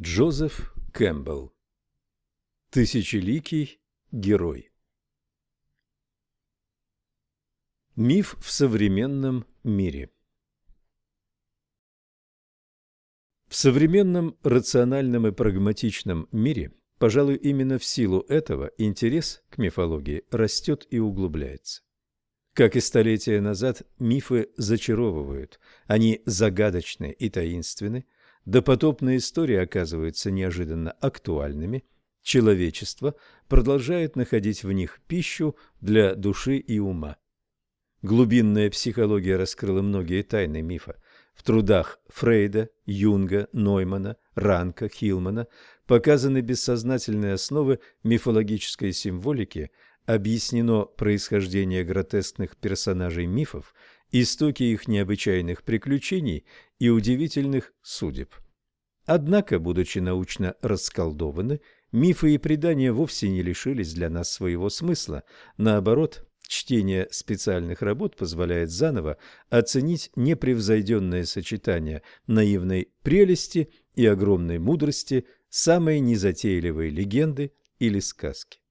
Джозеф Кэмпбелл. Тысячеликий герой. Миф в современном мире. В современном рациональном и прагматичном мире, пожалуй, именно в силу этого интерес к мифологии растет и углубляется. Как и столетия назад, мифы зачаровывают, они загадочны и таинственны, допотопные истории оказываются неожиданно актуальными, человечество продолжает находить в них пищу для души и ума. Глубинная психология раскрыла многие тайны мифа. В трудах Фрейда, Юнга, Ноймана, Ранка, Хилмана показаны бессознательные основы мифологической символики, объяснено происхождение гротескных персонажей мифов, истоки их необычайных приключений и удивительных судеб. Однако, будучи научно расколдованы, мифы и предания вовсе не лишились для нас своего смысла. Наоборот, чтение специальных работ позволяет заново оценить непревзойденное сочетание наивной прелести и огромной мудрости самой незатейливой легенды или сказки.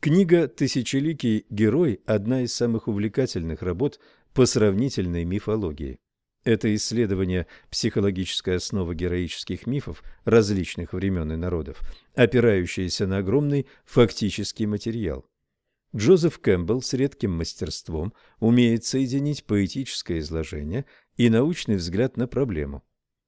Книга «Тысячеликий герой» – одна из самых увлекательных работ по сравнительной мифологии. Это исследование психологической основы героических мифов различных времен и народов, опирающееся на огромный фактический материал. Джозеф Кэмпбелл с редким мастерством умеет соединить поэтическое изложение и научный взгляд на проблему.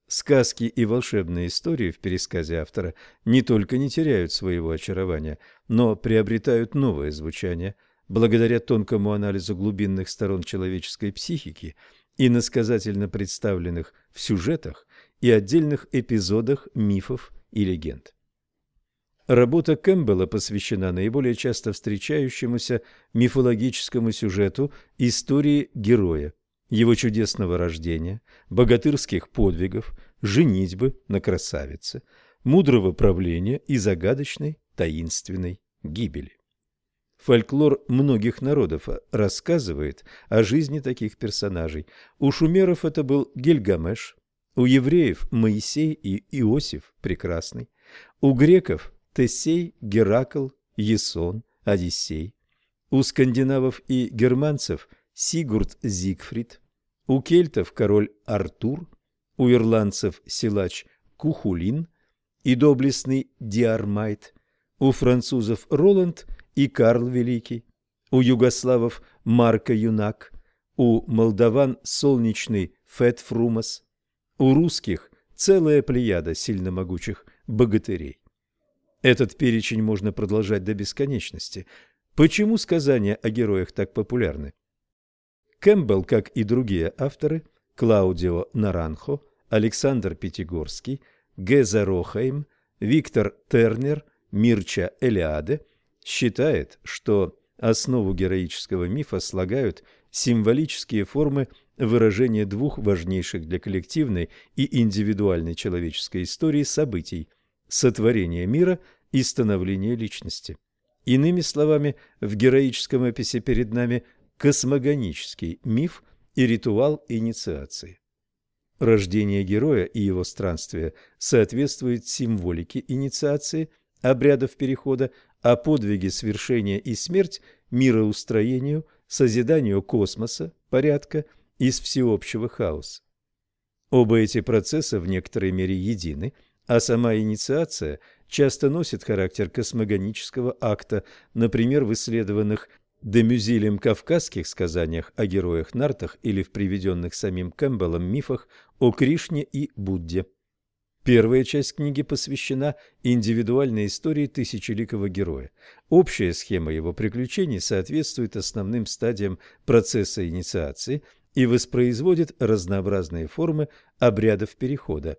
Сказки и волшебные истории в пересказе автора не только не теряют своего очарования, но приобретают новое звучание благодаря тонкому анализу глубинных сторон человеческой психики – и насказательно представленных в сюжетах и отдельных эпизодах мифов и легенд. Работа Кэмпбелла посвящена наиболее часто встречающемуся мифологическому сюжету истории героя, его чудесного рождения, богатырских подвигов, женитьбы на красавице, мудрого правления и загадочной таинственной гибели. Фольклор многих народов рассказывает о жизни таких персонажей. У шумеров это был Гильгамеш, у евреев Моисей и Иосиф Прекрасный, у греков Тесей, Геракл, Есон, Одиссей, у скандинавов и германцев Сигурд Зигфрид, у кельтов король Артур, у ирландцев силач Кухулин и доблестный Диармайт, у французов Роланд – и Карл Великий, у югославов Марко Юнак, у молдаван солнечный Фет Фрумас, у русских целая плеяда сильно могучих богатырей. Этот перечень можно продолжать до бесконечности. Почему сказания о героях так популярны? Кэмпбелл, как и другие авторы, Клаудио Наранхо, Александр Пятигорский, Геза Рохайм, Виктор Тернер, Мирча Элиаде – считает, что основу героического мифа слагают символические формы выражения двух важнейших для коллективной и индивидуальной человеческой истории событий – сотворения мира и становления личности. Иными словами, в героическом эписе перед нами космогонический миф и ритуал инициации. Рождение героя и его странствие соответствует символике инициации, обрядов перехода о подвиге свершения и смерть мироустроению, созиданию космоса, порядка из всеобщего хаоса. Оба эти процесса в некоторой мере едины, а сама инициация часто носит характер космогонического акта, например, в исследованных Демюзилем кавказских сказаниях о героях-нартах или в приведенных самим Кэмпбеллом мифах о Кришне и Будде. Первая часть книги посвящена индивидуальной истории тысячеликого героя. Общая схема его приключений соответствует основным стадиям процесса инициации и воспроизводит разнообразные формы обрядов перехода.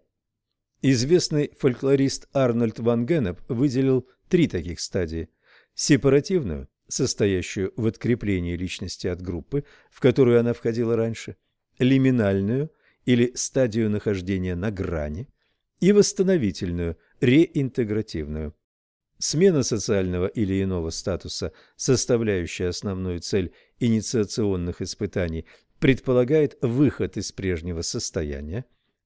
Известный фольклорист Арнольд Ван Геннеп выделил три таких стадии. Сепаративную, состоящую в откреплении личности от группы, в которую она входила раньше, лиминальную или стадию нахождения на грани – и восстановительную, реинтегративную. Смена социального или иного статуса, составляющая основную цель инициационных испытаний, предполагает выход из прежнего состояния,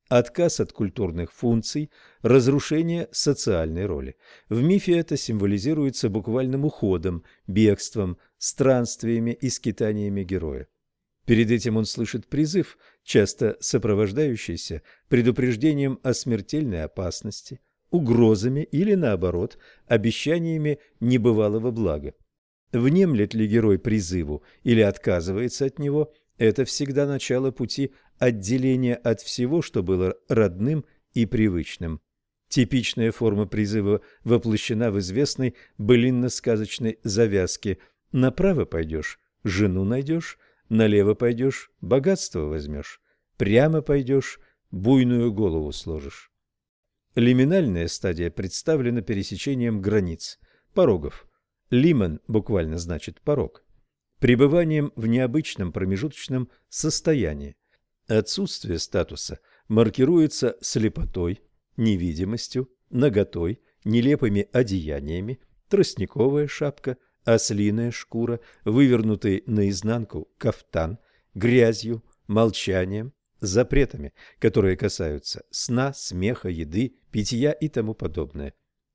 отказ от культурных функций, разрушение социальной роли. В мифе это символизируется буквальным уходом, бегством, странствиями и скитаниями героя. Перед этим он слышит призыв, часто сопровождающийся предупреждением о смертельной опасности, угрозами или, наоборот, обещаниями небывалого блага. Внемлет ли герой призыву или отказывается от него, это всегда начало пути отделения от всего, что было родным и привычным. Типичная форма призыва воплощена в известной былинно-сказочной завязке «Направо пойдешь, жену найдешь, Налево пойдешь – богатство возьмешь, прямо пойдешь – буйную голову сложишь. Лиминальная стадия представлена пересечением границ, порогов. Лимон буквально значит порог. Пребыванием в необычном промежуточном состоянии. Отсутствие статуса маркируется слепотой, невидимостью, наготой, нелепыми одеяниями, тростниковая шапка, ослиная шкура, вывернутый наизнанку кафтан, грязью, молчанием, запретами, которые касаются сна, смеха, еды, питья и тому подобное.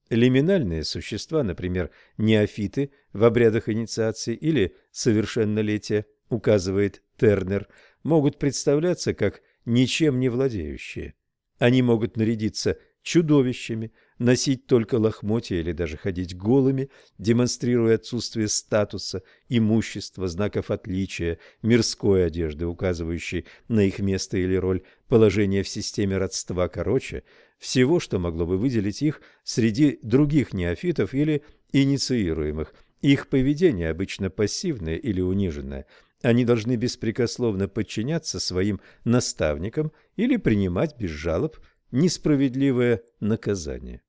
Лиминальные существа, например, неофиты в обрядах инициации или совершеннолетия, указывает Тернер, могут представляться как ничем не владеющие. Они могут нарядиться чудовищами, носить только лохмотья или даже ходить голыми, демонстрируя отсутствие статуса, имущества, знаков отличия, мирской одежды, указывающей на их место или роль, положение в системе родства, короче, всего, что могло бы выделить их среди других неофитов или инициируемых. Их поведение обычно пассивное или униженное. Они должны беспрекословно подчиняться своим наставникам или принимать без жалоб несправедливое наказание.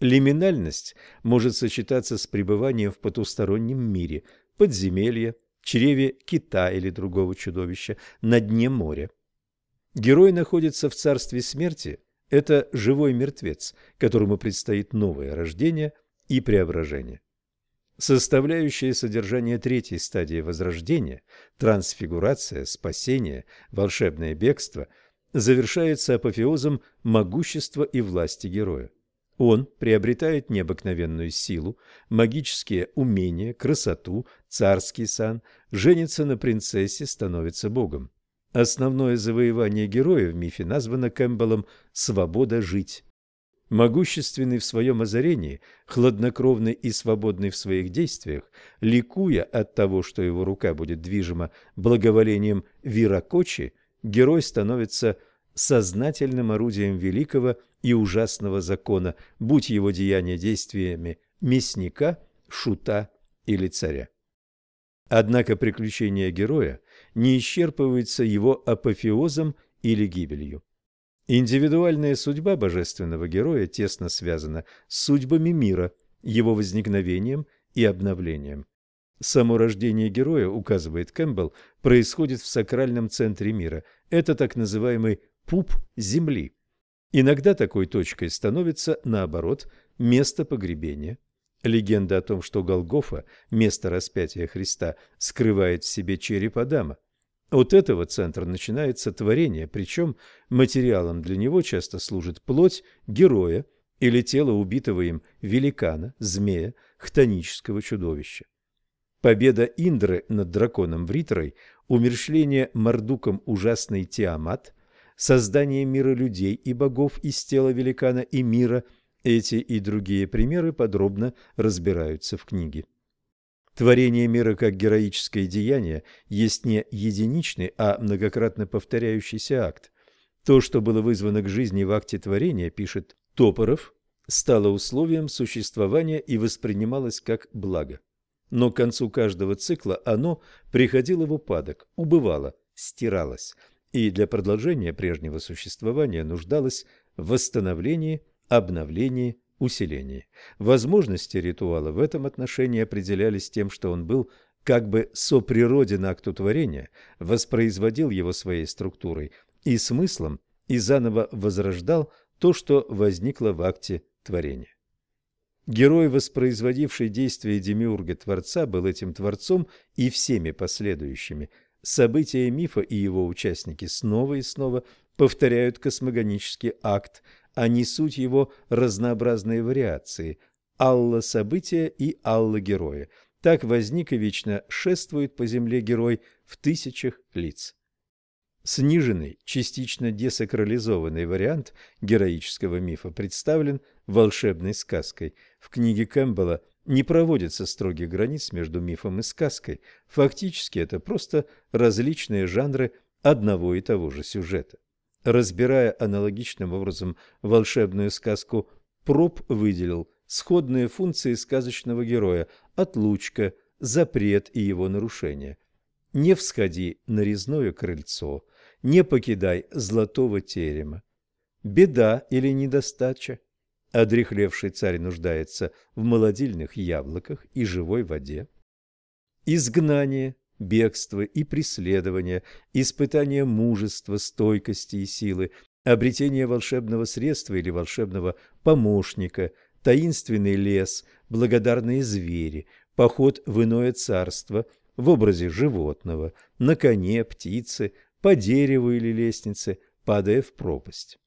Лиминальность может сочетаться с пребыванием в потустороннем мире, подземелье, чреве кита или другого чудовища, на дне моря. Герой находится в царстве смерти – это живой мертвец, которому предстоит новое рождение и преображение. Составляющее содержание третьей стадии возрождения – трансфигурация, спасение, волшебное бегство – завершается апофеозом могущества и власти героя. Он приобретает необыкновенную силу, магические умения, красоту, царский сан, женится на принцессе, становится богом. Основное завоевание героя в мифе названо Кэмпбеллом «свобода жить». Могущественный в своем озарении, хладнокровный и свободный в своих действиях, ликуя от того, что его рука будет движима благоволением Виракочи, герой становится сознательным орудием великого и ужасного закона, будь его деяния действиями мясника, шута или царя. Однако приключения героя не исчерпываются его апофеозом или гибелью. Индивидуальная судьба божественного героя тесно связана с судьбами мира, его возникновением и обновлением. Само рождение героя, указывает Кэмпбелл, происходит в сакральном центре мира. Это так называемый пуп земли. Иногда такой точкой становится, наоборот, место погребения. Легенда о том, что Голгофа, место распятия Христа, скрывает в себе череп Адама. От этого центра начинается творение, причем материалом для него часто служит плоть героя или тело убитого им великана, змея, хтонического чудовища. Победа Индры над драконом Вритрой, умершление Мардуком ужасный Тиамат, создание мира людей и богов из тела великана и мира, эти и другие примеры подробно разбираются в книге. Творение мира как героическое деяние есть не единичный, а многократно повторяющийся акт. То, что было вызвано к жизни в акте творения, пишет Топоров, стало условием существования и воспринималось как благо. Но к концу каждого цикла оно приходило в упадок, убывало, стиралось – и для продолжения прежнего существования нуждалась в восстановлении, обновлении, усилении. Возможности ритуала в этом отношении определялись тем, что он был как бы соприроден акту творения, воспроизводил его своей структурой и смыслом и заново возрождал то, что возникло в акте творения. Герой, воспроизводивший действие Демиурга-творца, был этим творцом и всеми последующими – События мифа и его участники снова и снова повторяют космогонический акт, а не суть его разнообразные вариации – алла события и алла героя. Так возник и вечно шествует по земле герой в тысячах лиц. Сниженный, частично десакрализованный вариант героического мифа представлен волшебной сказкой. В книге Кэмпбелла не проводится строгих границ между мифом и сказкой. Фактически это просто различные жанры одного и того же сюжета. Разбирая аналогичным образом волшебную сказку, Проб выделил сходные функции сказочного героя – отлучка, запрет и его нарушение. Не всходи на резное крыльцо, не покидай золотого терема. Беда или недостача. Одрехлевший царь нуждается в молодильных яблоках и живой воде. Изгнание, бегство и преследование, испытание мужества, стойкости и силы, обретение волшебного средства или волшебного помощника, таинственный лес, благодарные звери, поход в иное царство в образе животного, на коне, птицы, по дереву или лестнице, падая в пропасть.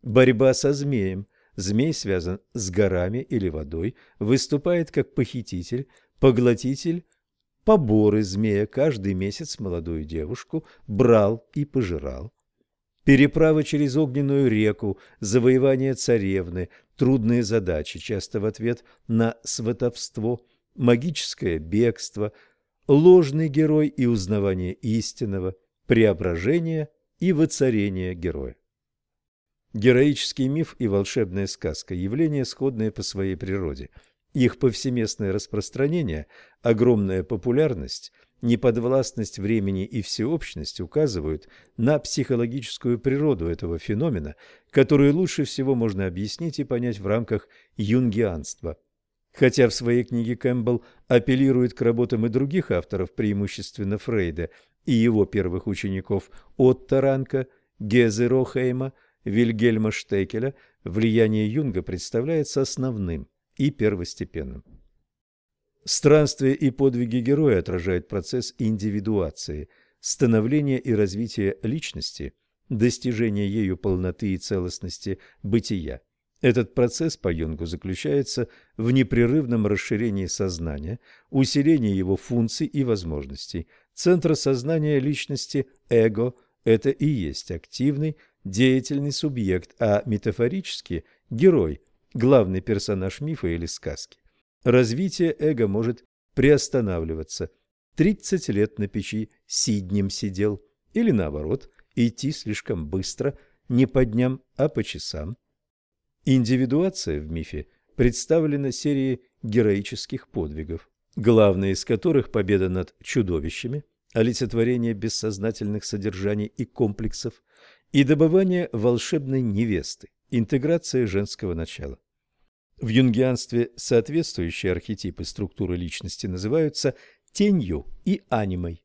Борьба со змеем. Змей связан с горами или водой, выступает как похититель, поглотитель, поборы змея каждый месяц молодую девушку брал и пожирал. Переправа через огненную реку, завоевание царевны, трудные задачи, часто в ответ на сватовство, магическое бегство, ложный герой и узнавание истинного, преображение и воцарение героя. Героический миф и волшебная сказка – явления сходные по своей природе – их повсеместное распространение, огромная популярность, неподвластность времени и всеобщность указывают на психологическую природу этого феномена, которую лучше всего можно объяснить и понять в рамках юнгианства. Хотя в своей книге Кэмпбелл апеллирует к работам и других авторов, преимущественно Фрейда и его первых учеников Отто Ранка, Гезе Рохейма, Вильгельма Штекеля, влияние Юнга представляется основным – и первостепенным. Странствия и подвиги героя отражают процесс индивидуации, становления и развития личности, достижения ею полноты и целостности бытия. Этот процесс по Юнгу заключается в непрерывном расширении сознания, усилении его функций и возможностей. Центр сознания личности – эго – это и есть активный, деятельный субъект, а метафорически – герой, главный персонаж мифа или сказки. Развитие эго может приостанавливаться. 30 лет на печи сиднем сидел. Или наоборот, идти слишком быстро, не по дням, а по часам. Индивидуация в мифе представлена серией героических подвигов, главные из которых победа над чудовищами, олицетворение бессознательных содержаний и комплексов и добывание волшебной невесты, интеграция женского начала. В юнгианстве соответствующие архетипы структуры личности называются тенью и анимой.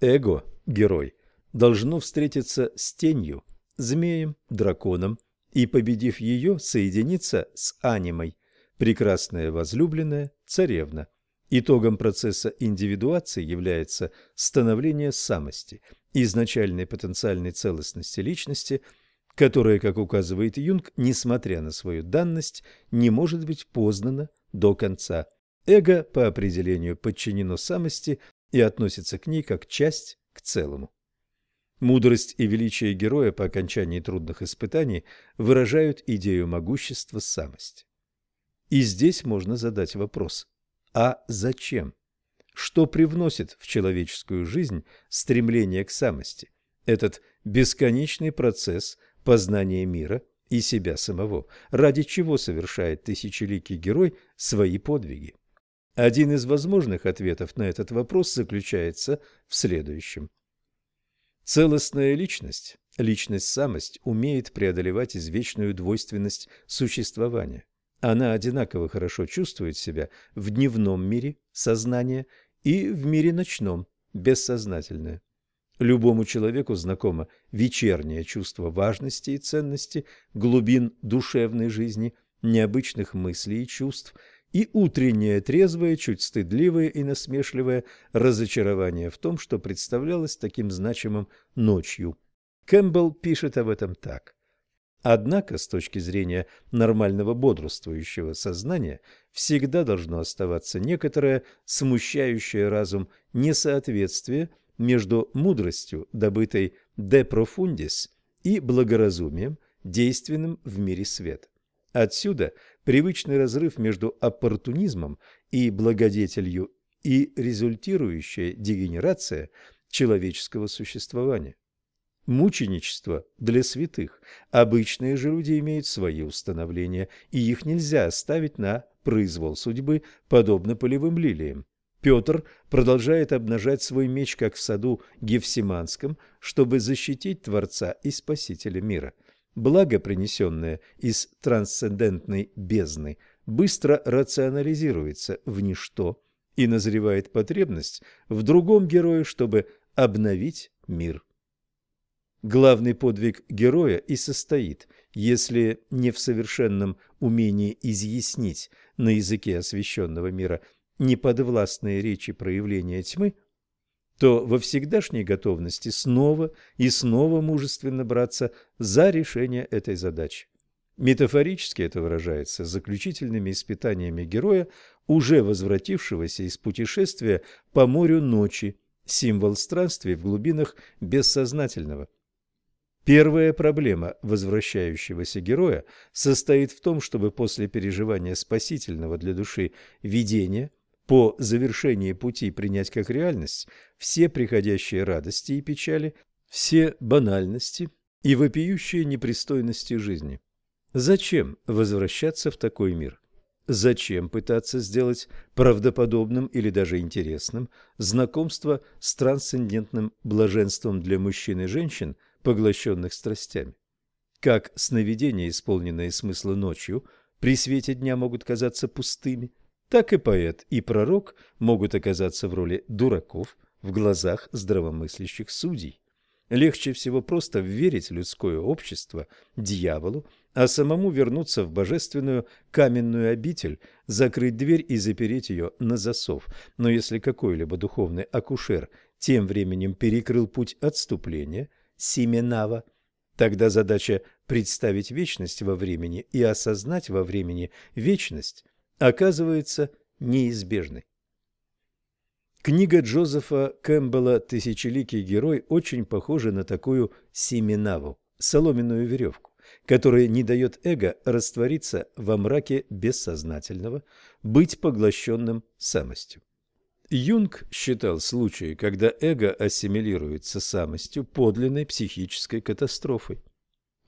Эго, герой, должно встретиться с тенью, змеем, драконом, и, победив ее, соединиться с анимой, прекрасная возлюбленная царевна. Итогом процесса индивидуации является становление самости, изначальной потенциальной целостности личности – которое, как указывает Юнг, несмотря на свою данность, не может быть познано до конца. Эго по определению подчинено самости и относится к ней как часть к целому. Мудрость и величие героя по окончании трудных испытаний выражают идею могущества самости. И здесь можно задать вопрос: а зачем? Что привносит в человеческую жизнь стремление к самости? Этот бесконечный процесс познания мира и себя самого, ради чего совершает тысячеликий герой свои подвиги. Один из возможных ответов на этот вопрос заключается в следующем. Целостная личность, личность-самость, умеет преодолевать извечную двойственность существования. Она одинаково хорошо чувствует себя в дневном мире сознания и в мире ночном, бессознательное. Любому человеку знакомо вечернее чувство важности и ценности, глубин душевной жизни, необычных мыслей и чувств, и утреннее трезвое, чуть стыдливое и насмешливое разочарование в том, что представлялось таким значимым ночью. Кэмпбелл пишет об этом так. Однако, с точки зрения нормального бодрствующего сознания, всегда должно оставаться некоторое смущающее разум несоответствие между мудростью, добытой de profundis, и благоразумием, действенным в мире света. Отсюда привычный разрыв между оппортунизмом и благодетелью и результирующая дегенерация человеческого существования. Мученичество для святых. Обычные же люди имеют свои установления, и их нельзя оставить на произвол судьбы, подобно полевым лилиям. Петр продолжает обнажать свой меч, как в саду Гефсиманском, чтобы защитить Творца и Спасителя мира. Благо, принесенное из трансцендентной бездны, быстро рационализируется в ничто и назревает потребность в другом герое, чтобы обновить мир. Главный подвиг героя и состоит, если не в совершенном умении изъяснить на языке освященного мира неподвластные речи проявления тьмы, то во всегдашней готовности снова и снова мужественно браться за решение этой задачи. Метафорически это выражается заключительными испытаниями героя, уже возвратившегося из путешествия по морю ночи, символ странствий в глубинах бессознательного. Первая проблема возвращающегося героя состоит в том, чтобы после переживания спасительного для души видения по завершении пути принять как реальность все приходящие радости и печали, все банальности и вопиющие непристойности жизни. Зачем возвращаться в такой мир? Зачем пытаться сделать правдоподобным или даже интересным знакомство с трансцендентным блаженством для мужчин и женщин, поглощенных страстями? Как сновидения, исполненные смысла ночью, при свете дня могут казаться пустыми, так и поэт и пророк могут оказаться в роли дураков в глазах здравомыслящих судей. Легче всего просто верить людское общество дьяволу а самому вернуться в божественную каменную обитель, закрыть дверь и запереть ее на засов. Но если какой-либо духовный акушер тем временем перекрыл путь отступления, Сименава, тогда задача представить вечность во времени и осознать во времени вечность оказывается неизбежной. Книга Джозефа Кэмпбелла «Тысячеликий герой» очень похожа на такую Сименаву, соломенную веревку которое не дает эго раствориться во мраке бессознательного, быть поглощенным самостью. Юнг считал случаи, когда эго ассимилируется самостью, подлинной психической катастрофой.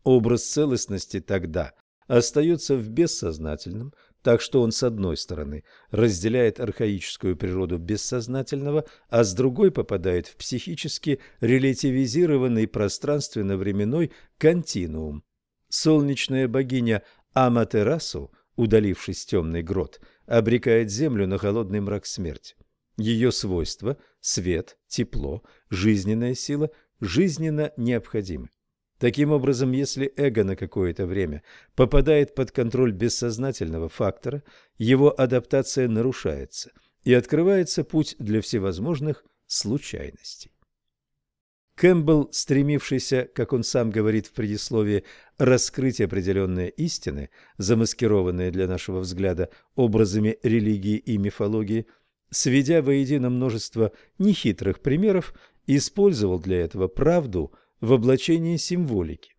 Образ целостности тогда остается в бессознательном, так что он с одной стороны разделяет архаическую природу бессознательного, а с другой попадает в психически релятивизированный пространственно-временной континуум, Солнечная богиня Аматерасу, удалившись темный грот, обрекает землю на холодный мрак смерти. Ее свойства – свет, тепло, жизненная сила – жизненно необходимы. Таким образом, если эго на какое-то время попадает под контроль бессознательного фактора, его адаптация нарушается и открывается путь для всевозможных случайностей. Кэмпбелл, стремившийся, как он сам говорит в предисловии, раскрыть определенные истины, замаскированные для нашего взгляда образами религии и мифологии, сведя воедино множество нехитрых примеров, использовал для этого правду в облачении символики.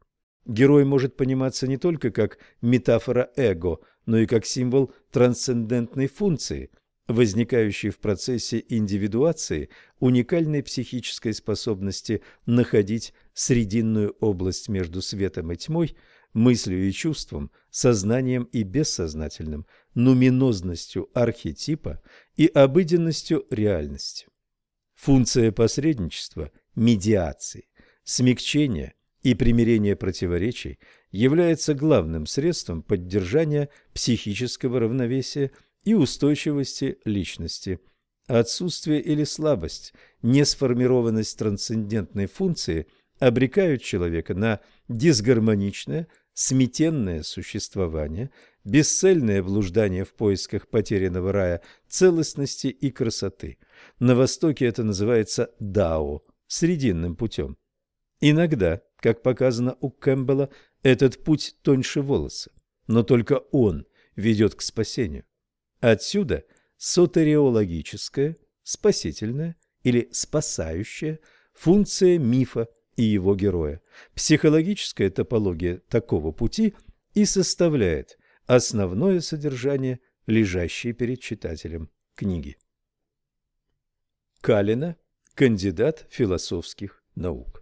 Герой может пониматься не только как метафора эго, но и как символ трансцендентной функции, возникающей в процессе индивидуации уникальной психической способности находить срединную область между светом и тьмой, мыслью и чувством, сознанием и бессознательным, нуминозностью архетипа и обыденностью реальности. Функция посредничества, медиации, смягчения и примирения противоречий является главным средством поддержания психического равновесия и устойчивости личности. Отсутствие или слабость, несформированность трансцендентной функции обрекают человека на дисгармоничное, сметенное существование, бесцельное блуждание в поисках потерянного рая целостности и красоты. На Востоке это называется дао, срединным путем. Иногда Как показано у Кэмпбелла, этот путь тоньше волоса, но только он ведет к спасению. Отсюда сотериологическая, спасительная или спасающая функция мифа и его героя. Психологическая топология такого пути и составляет основное содержание лежащей перед читателем книги. Калина, кандидат философских наук